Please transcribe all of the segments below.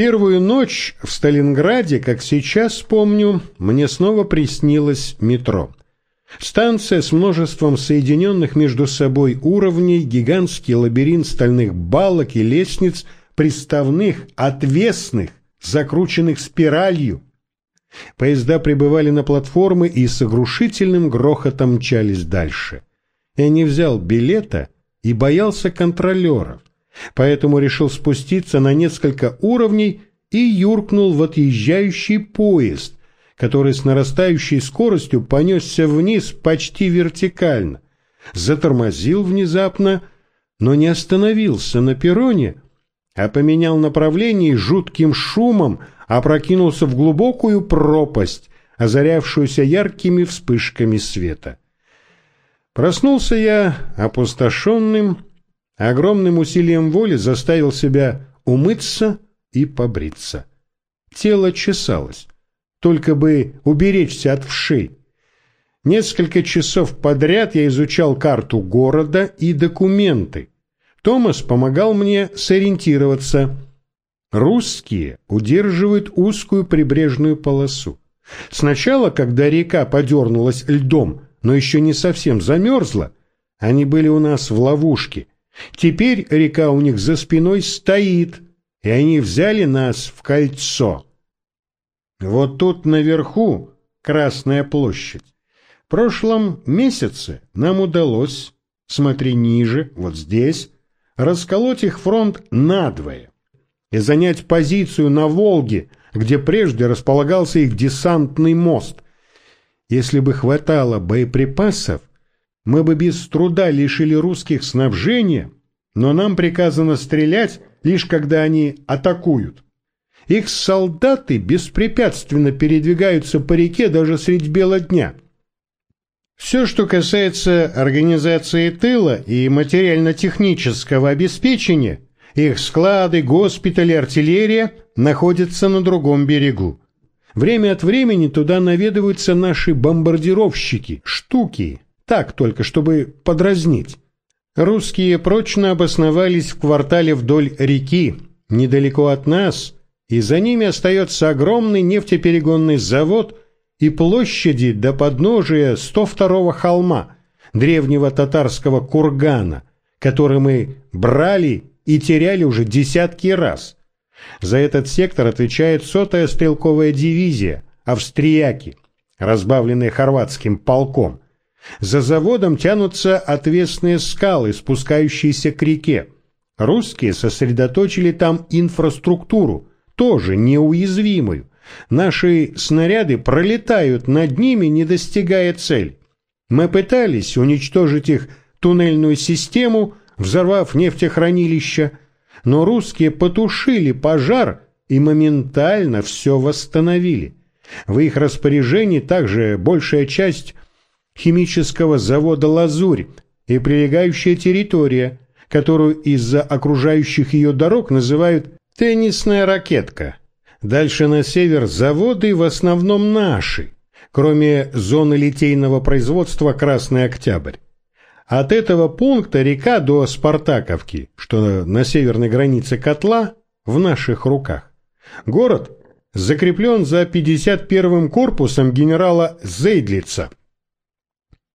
первую ночь в Сталинграде, как сейчас помню, мне снова приснилось метро. Станция с множеством соединенных между собой уровней, гигантский лабиринт стальных балок и лестниц, приставных, отвесных, закрученных спиралью. Поезда прибывали на платформы и с оглушительным грохотом мчались дальше. Я не взял билета и боялся контролеров, поэтому решил спуститься на несколько уровней и юркнул в отъезжающий поезд, который с нарастающей скоростью понесся вниз почти вертикально, затормозил внезапно, но не остановился на перроне, а поменял направление жутким шумом опрокинулся в глубокую пропасть, озарявшуюся яркими вспышками света. Проснулся я опустошенным, огромным усилием воли заставил себя умыться и побриться. Тело чесалось только бы уберечься от вшей. Несколько часов подряд я изучал карту города и документы. Томас помогал мне сориентироваться. Русские удерживают узкую прибрежную полосу. Сначала, когда река подернулась льдом, но еще не совсем замерзла, они были у нас в ловушке. Теперь река у них за спиной стоит, и они взяли нас в кольцо. Вот тут наверху Красная площадь. В прошлом месяце нам удалось, смотри ниже, вот здесь, расколоть их фронт надвое и занять позицию на Волге, где прежде располагался их десантный мост. Если бы хватало боеприпасов, мы бы без труда лишили русских снабжения, но нам приказано стрелять, лишь когда они атакуют. Их солдаты беспрепятственно передвигаются по реке даже средь бела дня. Все, что касается организации тыла и материально-технического обеспечения, их склады, госпитали, артиллерия находятся на другом берегу. Время от времени туда наведываются наши бомбардировщики, штуки, так только, чтобы подразнить. Русские прочно обосновались в квартале вдоль реки, недалеко от нас – и за ними остается огромный нефтеперегонный завод и площади до подножия 102-го холма, древнего татарского кургана, который мы брали и теряли уже десятки раз. За этот сектор отвечает сотая стрелковая дивизия, австрияки, разбавленные хорватским полком. За заводом тянутся отвесные скалы, спускающиеся к реке. Русские сосредоточили там инфраструктуру, тоже неуязвимую. Наши снаряды пролетают над ними, не достигая цели. Мы пытались уничтожить их туннельную систему, взорвав нефтехранилища, но русские потушили пожар и моментально все восстановили. В их распоряжении также большая часть химического завода «Лазурь» и прилегающая территория, которую из-за окружающих ее дорог называют Теннисная ракетка. Дальше на север заводы в основном наши, кроме зоны литейного производства «Красный Октябрь». От этого пункта река до Спартаковки, что на северной границе котла, в наших руках. Город закреплен за 51-м корпусом генерала Зейдлица.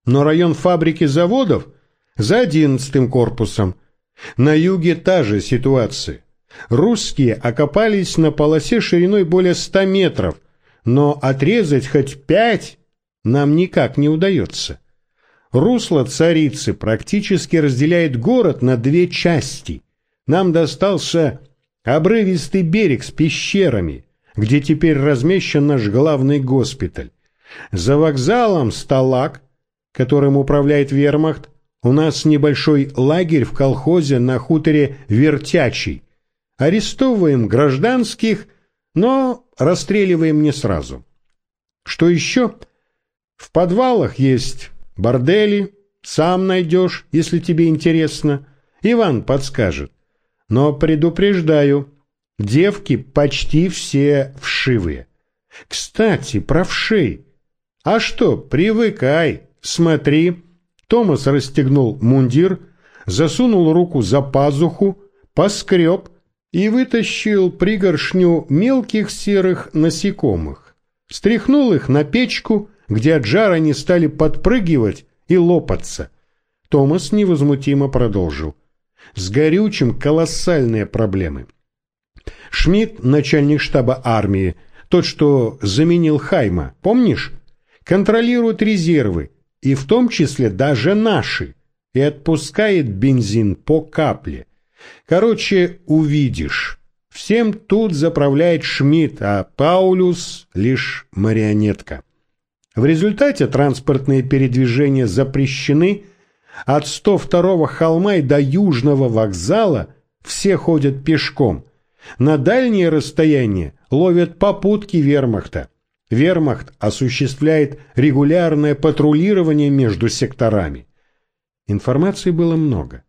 Но район фабрики заводов за 11-м корпусом. На юге та же ситуация. Русские окопались на полосе шириной более ста метров, но отрезать хоть пять нам никак не удается. Русло царицы практически разделяет город на две части. Нам достался обрывистый берег с пещерами, где теперь размещен наш главный госпиталь. За вокзалом Сталак, которым управляет вермахт, у нас небольшой лагерь в колхозе на хуторе Вертячий, арестовываем гражданских, но расстреливаем не сразу. Что еще? В подвалах есть бордели, сам найдешь, если тебе интересно. Иван подскажет. Но предупреждаю, девки почти все вшивые. Кстати, про вшей. А что, привыкай, смотри. Томас расстегнул мундир, засунул руку за пазуху, поскреб, и вытащил пригоршню мелких серых насекомых. Стряхнул их на печку, где от жара они стали подпрыгивать и лопаться. Томас невозмутимо продолжил. С горючим колоссальные проблемы. Шмидт, начальник штаба армии, тот, что заменил Хайма, помнишь? Контролирует резервы, и в том числе даже наши, и отпускает бензин по капле. Короче, увидишь. Всем тут заправляет Шмидт, а Паулюс лишь марионетка. В результате транспортные передвижения запрещены, от 102-го холма и до Южного вокзала все ходят пешком. На дальние расстояния ловят попутки вермахта. Вермахт осуществляет регулярное патрулирование между секторами. Информации было много.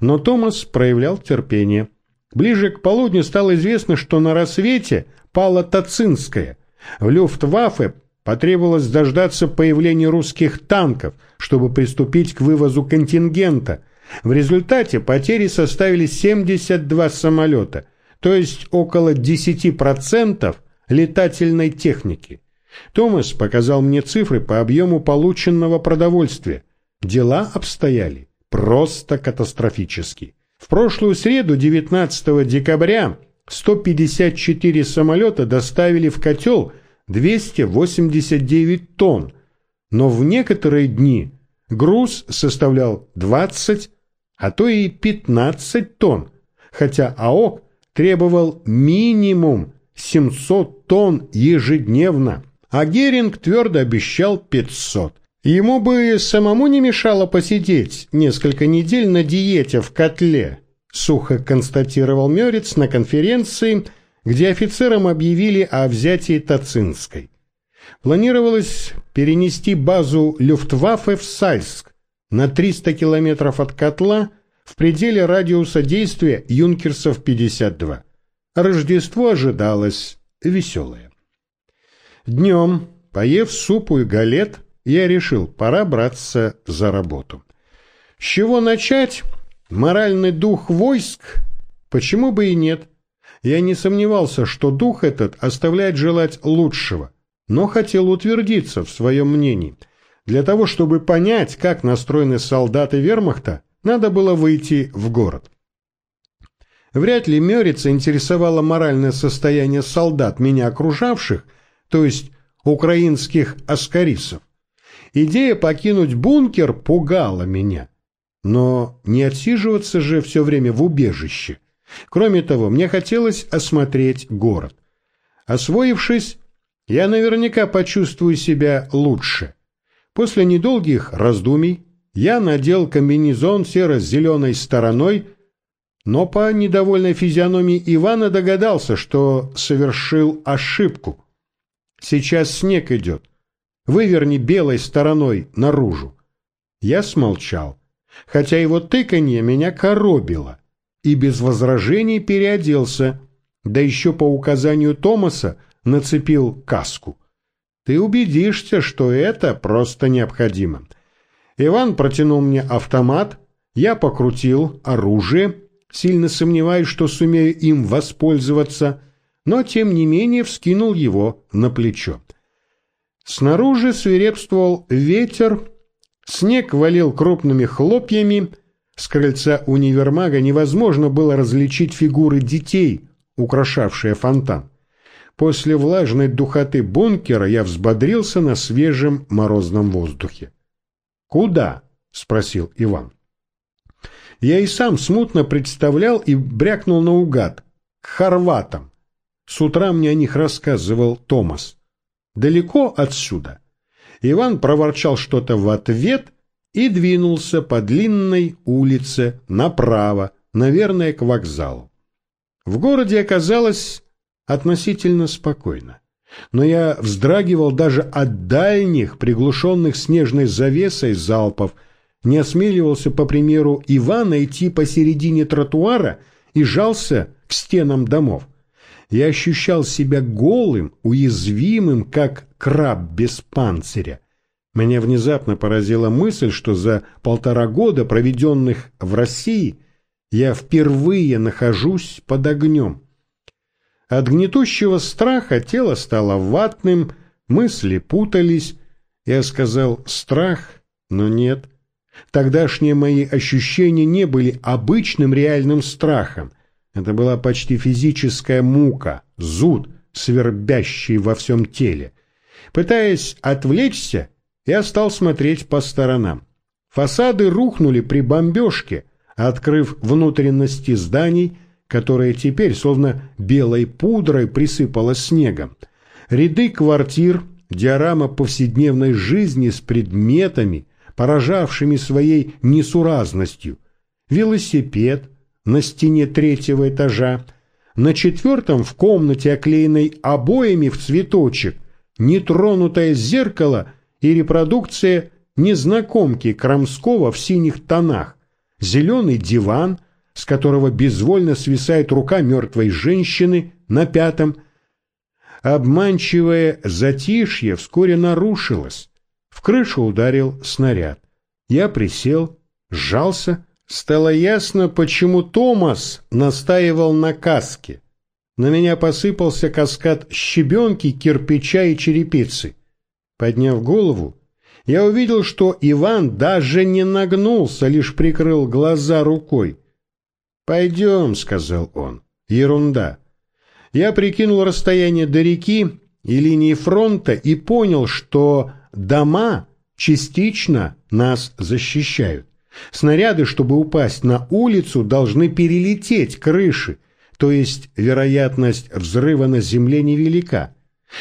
Но Томас проявлял терпение. Ближе к полудню стало известно, что на рассвете пала Тацинская. В Люфтваффе потребовалось дождаться появления русских танков, чтобы приступить к вывозу контингента. В результате потери составили 72 самолета, то есть около 10% летательной техники. Томас показал мне цифры по объему полученного продовольствия. Дела обстояли просто катастрофически. В прошлую среду, 19 декабря, 154 самолета доставили в котел 289 тонн, но в некоторые дни груз составлял 20, а то и 15 тонн, хотя АОК требовал минимум 700 тонн ежедневно, а Геринг твердо обещал 500. Ему бы самому не мешало посидеть несколько недель на диете в котле, сухо констатировал Мёрец на конференции, где офицерам объявили о взятии Тацинской. Планировалось перенести базу Люфтваффе в Сальск на 300 километров от котла в пределе радиуса действия Юнкерсов-52. Рождество ожидалось веселое. Днем, поев супу и галет, я решил, пора браться за работу. С чего начать? Моральный дух войск? Почему бы и нет? Я не сомневался, что дух этот оставляет желать лучшего, но хотел утвердиться в своем мнении. Для того, чтобы понять, как настроены солдаты вермахта, надо было выйти в город. Вряд ли Мёрица интересовало моральное состояние солдат, меня окружавших, то есть украинских аскарисов. Идея покинуть бункер пугала меня. Но не отсиживаться же все время в убежище. Кроме того, мне хотелось осмотреть город. Освоившись, я наверняка почувствую себя лучше. После недолгих раздумий я надел комбинезон серо-зеленой стороной, но по недовольной физиономии Ивана догадался, что совершил ошибку. Сейчас снег идет. Выверни белой стороной наружу. Я смолчал, хотя его тыканье меня коробило, и без возражений переоделся, да еще по указанию Томаса нацепил каску. Ты убедишься, что это просто необходимо. Иван протянул мне автомат, я покрутил оружие, сильно сомневаюсь, что сумею им воспользоваться, но тем не менее вскинул его на плечо. Снаружи свирепствовал ветер, снег валил крупными хлопьями, с крыльца универмага невозможно было различить фигуры детей, украшавшие фонтан. После влажной духоты бункера я взбодрился на свежем морозном воздухе. «Куда?» — спросил Иван. Я и сам смутно представлял и брякнул наугад. К хорватам. С утра мне о них рассказывал Томас. Далеко отсюда. Иван проворчал что-то в ответ и двинулся по длинной улице направо, наверное, к вокзалу. В городе оказалось относительно спокойно. Но я вздрагивал даже от дальних, приглушенных снежной завесой залпов, не осмеливался, по примеру Ивана, идти посередине тротуара и жался к стенам домов. Я ощущал себя голым, уязвимым, как краб без панциря. Меня внезапно поразила мысль, что за полтора года, проведенных в России, Я впервые нахожусь под огнем. От гнетущего страха тело стало ватным, мысли путались. Я сказал «страх», но нет. Тогдашние мои ощущения не были обычным реальным страхом. Это была почти физическая мука, зуд, свербящий во всем теле. Пытаясь отвлечься, я стал смотреть по сторонам. Фасады рухнули при бомбежке, открыв внутренности зданий, которое теперь словно белой пудрой присыпало снегом. Ряды квартир, диорама повседневной жизни с предметами, поражавшими своей несуразностью. Велосипед на стене третьего этажа, на четвертом в комнате, оклеенной обоями в цветочек, нетронутое зеркало и репродукция незнакомки Крамского в синих тонах, зеленый диван, с которого безвольно свисает рука мертвой женщины на пятом. Обманчивое затишье вскоре нарушилось. В крышу ударил снаряд. Я присел, сжался. Стало ясно, почему Томас настаивал на каске. На меня посыпался каскад щебенки, кирпича и черепицы. Подняв голову, я увидел, что Иван даже не нагнулся, лишь прикрыл глаза рукой. «Пойдем», — сказал он. «Ерунда». Я прикинул расстояние до реки и линии фронта и понял, что дома частично нас защищают. Снаряды, чтобы упасть на улицу, должны перелететь крыши, то есть вероятность взрыва на земле невелика.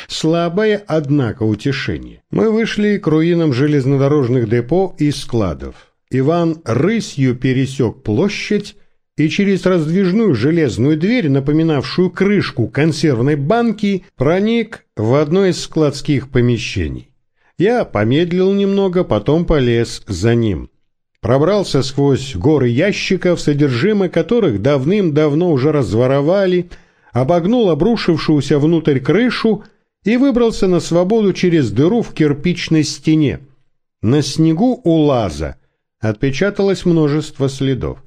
Слабое, однако, утешение. Мы вышли к руинам железнодорожных депо и складов. Иван рысью пересек площадь и через раздвижную железную дверь, напоминавшую крышку консервной банки, проник в одно из складских помещений. Я помедлил немного, потом полез за ним. Пробрался сквозь горы ящиков, содержимое которых давным-давно уже разворовали, обогнул обрушившуюся внутрь крышу и выбрался на свободу через дыру в кирпичной стене. На снегу у лаза отпечаталось множество следов.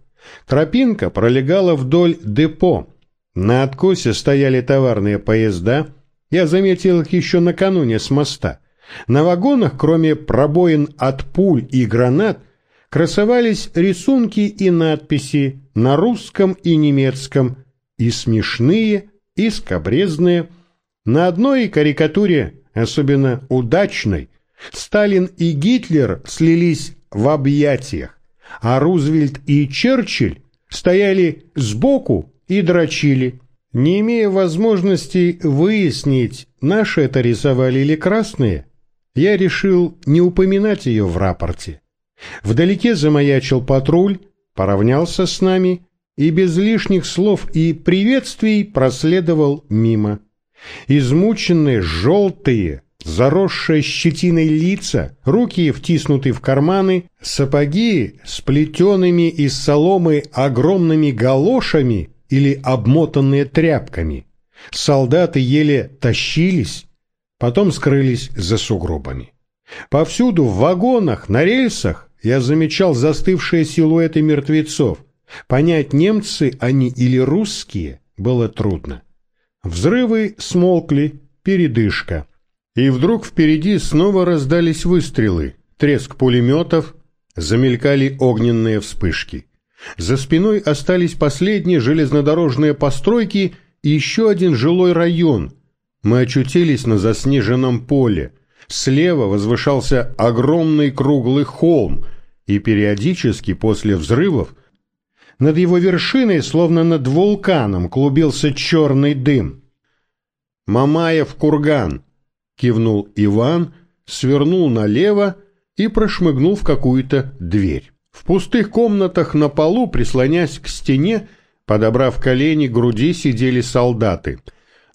Тропинка пролегала вдоль депо. На откосе стояли товарные поезда. Я заметил их еще накануне с моста. На вагонах, кроме пробоин от пуль и гранат, красовались рисунки и надписи на русском и немецком, и смешные, и скобрезные – на одной карикатуре, особенно удачной, Сталин и Гитлер слились в объятиях, а Рузвельт и Черчилль стояли сбоку и дрочили. Не имея возможности выяснить, наши это рисовали или красные, я решил не упоминать ее в рапорте. Вдалеке замаячил патруль, поравнялся с нами и без лишних слов и приветствий проследовал мимо. Измученные, желтые, заросшие щетиной лица, руки втиснуты в карманы, сапоги с плетеными из соломы огромными галошами или обмотанные тряпками. Солдаты еле тащились, потом скрылись за сугробами. Повсюду в вагонах, на рельсах я замечал застывшие силуэты мертвецов. Понять, немцы они или русские, было трудно. Взрывы смолкли, передышка. И вдруг впереди снова раздались выстрелы, треск пулеметов, замелькали огненные вспышки. За спиной остались последние железнодорожные постройки и еще один жилой район. Мы очутились на заснеженном поле. Слева возвышался огромный круглый холм, и периодически после взрывов над его вершиной, словно над вулканом, клубился черный дым. «Мамаев курган!» — кивнул Иван, свернул налево и прошмыгнул в какую-то дверь. В пустых комнатах на полу, прислонясь к стене, подобрав колени к груди, сидели солдаты.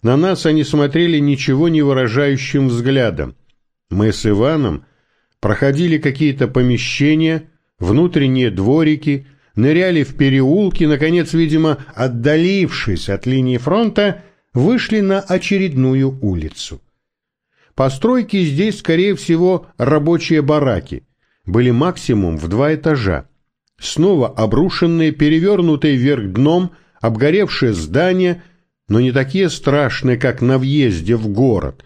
На нас они смотрели ничего не выражающим взглядом. Мы с Иваном проходили какие-то помещения, внутренние дворики — ныряли в переулки, наконец, видимо, отдалившись от линии фронта, вышли на очередную улицу. Постройки здесь, скорее всего, рабочие бараки, были максимум в два этажа. снова обрушенные, перевернутые вверх дном, обгоревшие здания, но не такие страшные, как на въезде в город.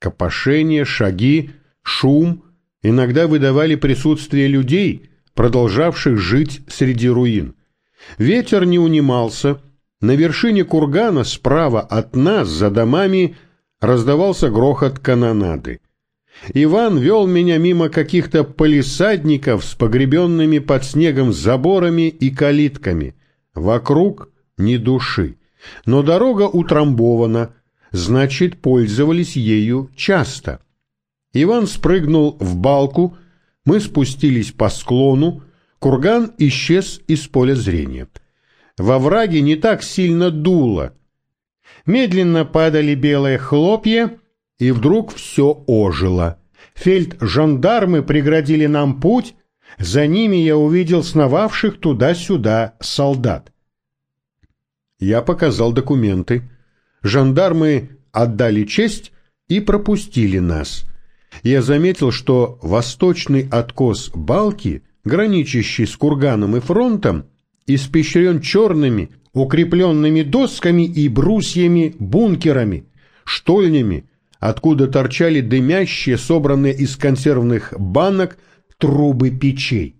Копошение, шаги, шум иногда выдавали присутствие людей, продолжавших жить среди руин. Ветер не унимался, на вершине кургана справа от нас, за домами, раздавался грохот канонады. Иван вел меня мимо каких-то полисадников с погребенными под снегом заборами и калитками. Вокруг ни души. Но дорога утрамбована, значит, пользовались ею часто. Иван спрыгнул в балку, мы спустились по склону, курган исчез из поля зрения. Во враге не так сильно дуло. Медленно падали белые хлопья, и вдруг все ожило. Фельд-жандармы преградили нам путь, за ними я увидел сновавших туда-сюда солдат. Я показал документы. Жандармы отдали честь и пропустили нас. Я заметил, что восточный откос балки, граничащий с курганом и фронтом, испещрен черными, укрепленными досками и брусьями бункерами, штольнями, откуда торчали дымящие, собранные из консервных банок, трубы печей.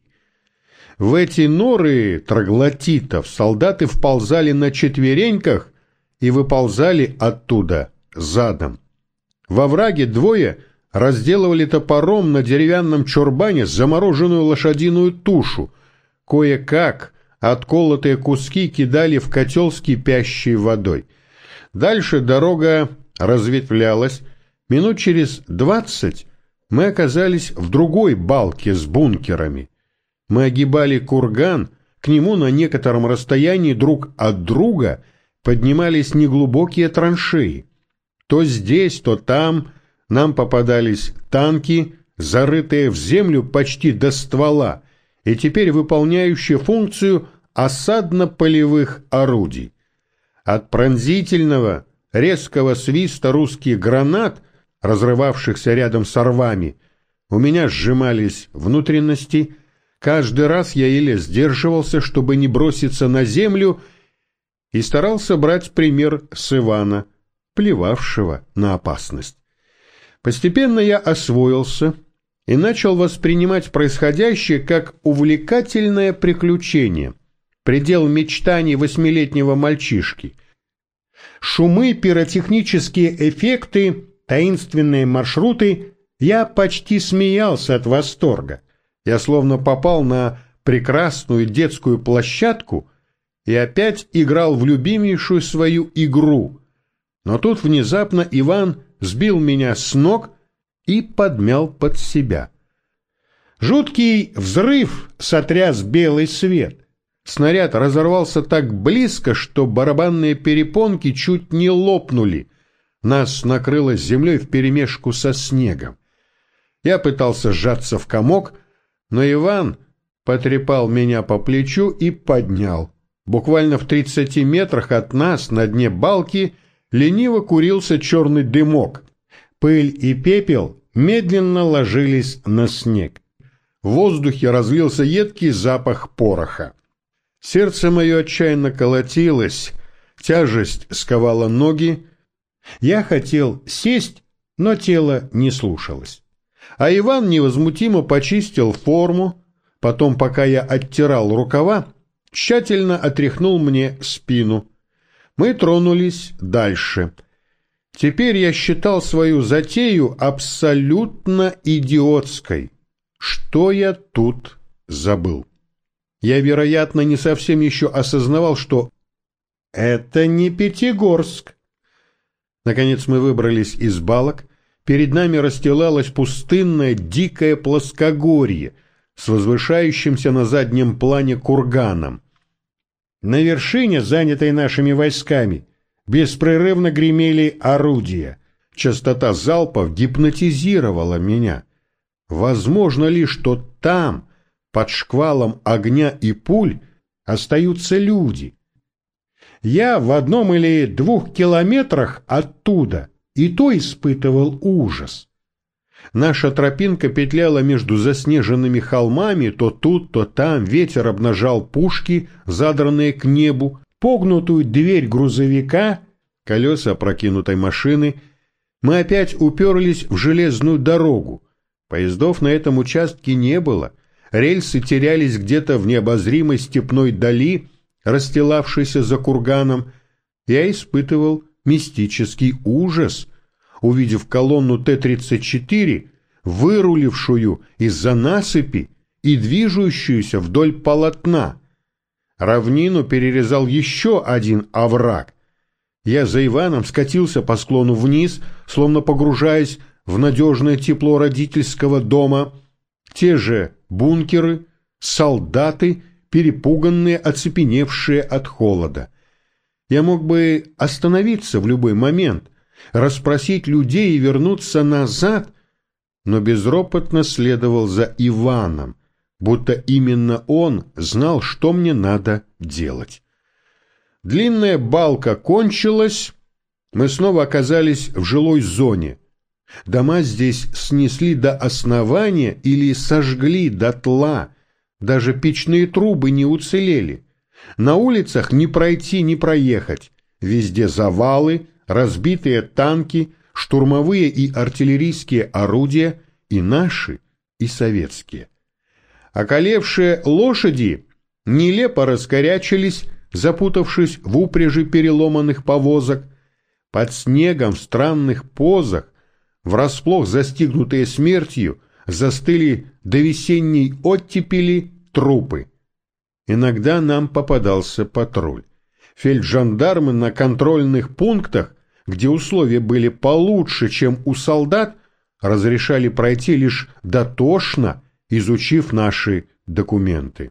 В эти норы троглотитов солдаты вползали на четвереньках и выползали оттуда задом. Во враге двое разделывали топором на деревянном чурбане замороженную лошадиную тушу, кое-как отколотые куски кидали в котел с кипящей водой. Дальше дорога разветвлялась, Минут через двадцать мы оказались в другой балке с бункерами. Мы огибали курган, к нему на некотором расстоянии друг от друга поднимались неглубокие траншеи. То здесь, то там нам попадались танки, зарытые в землю почти до ствола, и теперь выполняющие функцию осадно-полевых орудий. От пронзительного, резкого свиста русских гранат – разрывавшихся рядом с рвами, у меня сжимались внутренности, каждый раз я еле сдерживался, чтобы не броситься на землю, и старался брать пример с Ивана, плевавшего на опасность. Постепенно я освоился и начал воспринимать происходящее как увлекательное приключение, предел мечтаний восьмилетнего мальчишки. Шумы, пиротехнические эффекты таинственные маршруты, я почти смеялся от восторга. Я словно попал на прекрасную детскую площадку и опять играл в любимейшую свою игру. Но тут внезапно Иван сбил меня с ног и подмял под себя. Жуткий взрыв сотряс белый свет. Снаряд разорвался так близко, что барабанные перепонки чуть не лопнули. Нас накрыло землей вперемешку со снегом. Я пытался сжаться в комок, но Иван потрепал меня по плечу и поднял. Буквально в тридцати метрах от нас на дне балки лениво курился черный дымок. Пыль и пепел медленно ложились на снег. В воздухе разлился едкий запах пороха. Сердце мое отчаянно колотилось, тяжесть сковала ноги, я хотел сесть, но тело не слушалось. А Иван невозмутимо почистил форму, потом, пока я оттирал рукава, тщательно отряхнул мне спину. Мы тронулись дальше. Теперь я считал свою затею абсолютно идиотской. Что я тут забыл? Я, вероятно, не совсем еще осознавал, что это не Пятигорск. Наконец мы выбрались из балок. Перед нами расстилалось пустынное дикое плоскогорье с возвышающимся на заднем плане курганом. На вершине, занятой нашими войсками, беспрерывно гремели орудия. Частота залпов гипнотизировала меня. Возможно ли, что там, под шквалом огня и пуль, остаются люди — я в одном или двух километрах оттуда и то испытывал ужас. Наша тропинка петляла между заснеженными холмами, то тут, то там ветер обнажал пушки, задранные к небу, погнутую дверь грузовика, колеса прокинутой машины. Мы опять уперлись в железную дорогу. Поездов на этом участке не было. Рельсы терялись где-то в необозримой степной дали, расстилавшейся за курганом. Я испытывал мистический ужас, увидев колонну Т-34, вырулившую из-за насыпи и движущуюся вдоль полотна. Равнину перерезал еще один овраг. Я за Иваном скатился по склону вниз, словно погружаясь в надежное тепло родительского дома. Те же бункеры, солдаты, перепуганные, оцепеневшие от холода. Я мог бы остановиться в любой момент, расспросить людей и вернуться назад, но безропотно следовал за Иваном, будто именно он знал, что мне надо делать. Длинная балка кончилась, мы снова оказались в жилой зоне. Дома здесь снесли до основания или сожгли дотла, даже печные трубы не уцелели. На улицах не пройти, не проехать. Везде завалы, разбитые танки, штурмовые и артиллерийские орудия, и наши, и советские. Околевшие лошади нелепо раскорячились, запутавшись в упряжи переломанных повозок, под снегом в странных позах, врасплох застигнутые смертью, застыли до весенней оттепели трупы. Иногда нам попадался патруль. Фельджандармы на контрольных пунктах, где условия были получше, чем у солдат, разрешали пройти лишь дотошно, изучив наши документы.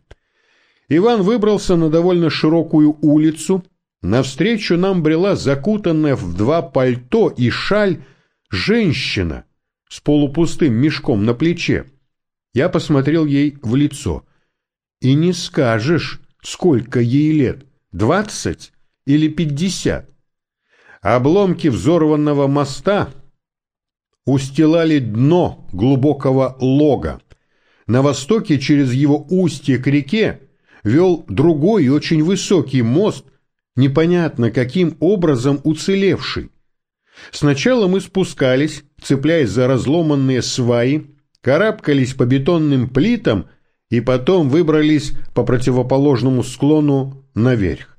Иван выбрался на довольно широкую улицу. Навстречу нам брела закутанная в два пальто и шаль женщина с полупустым мешком на плече. Я посмотрел ей в лицо. И не скажешь, сколько ей лет, двадцать или пятьдесят. Обломки взорванного моста устилали дно глубокого лога. На востоке через его устье к реке вел другой очень высокий мост, непонятно каким образом уцелевший. Сначала мы спускались, цепляясь за разломанные сваи, карабкались по бетонным плитам и потом выбрались по противоположному склону наверх.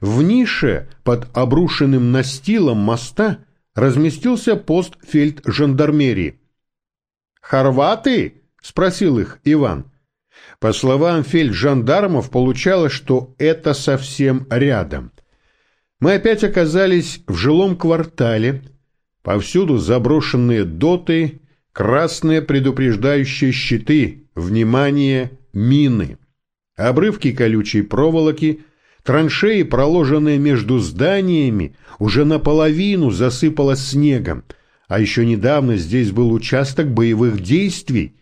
В нише под обрушенным настилом моста разместился пост фельд-жандармерии. «Хорваты?» — спросил их Иван. По словам фельд-жандармов, получалось, что это совсем рядом. Мы опять оказались в жилом квартале, повсюду заброшенные доты, красные предупреждающие щиты, внимание, мины, обрывки колючей проволоки — Траншеи, проложенные между зданиями, уже наполовину засыпало снегом, а еще недавно здесь был участок боевых действий.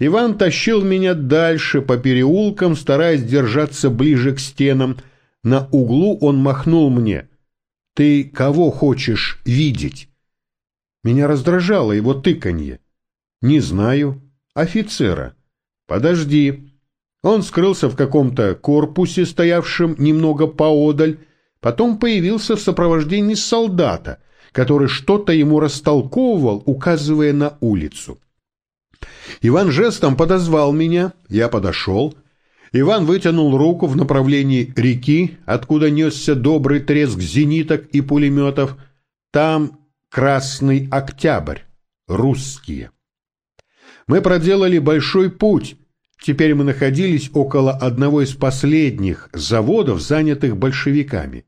Иван тащил меня дальше по переулкам, стараясь держаться ближе к стенам. На углу он махнул мне. «Ты кого хочешь видеть?» Меня раздражало его тыканье. «Не знаю. Офицера. Подожди». Он скрылся в каком-то корпусе, стоявшем немного поодаль, потом появился в сопровождении солдата, который что-то ему растолковывал, указывая на улицу. Иван жестом подозвал меня, я подошел. Иван вытянул руку в направлении реки, откуда несся добрый треск зениток и пулеметов. Там Красный Октябрь, русские. Мы проделали большой путь, Теперь мы находились около одного из последних заводов, занятых большевиками.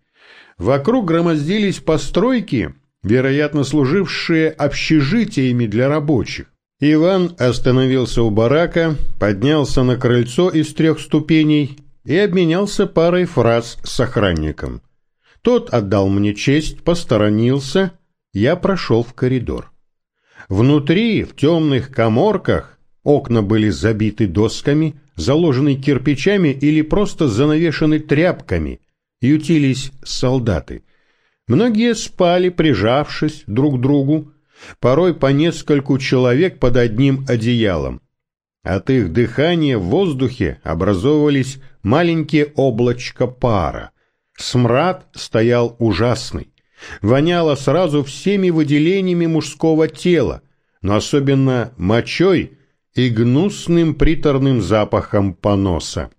Вокруг громоздились постройки, вероятно, служившие общежитиями для рабочих. Иван остановился у барака, поднялся на крыльцо из трех ступеней и обменялся парой фраз с охранником. Тот отдал мне честь, посторонился, я прошел в коридор. Внутри, в темных коморках, Окна были забиты досками, заложены кирпичами или просто занавешены тряпками. Ютились солдаты. Многие спали, прижавшись друг к другу. порой по нескольку человек под одним одеялом. От их дыхания в воздухе образовывались маленькие облачка пара. Смрад стоял ужасный. Воняло сразу всеми выделениями мужского тела, но особенно мочой и гнусным приторным запахом поноса.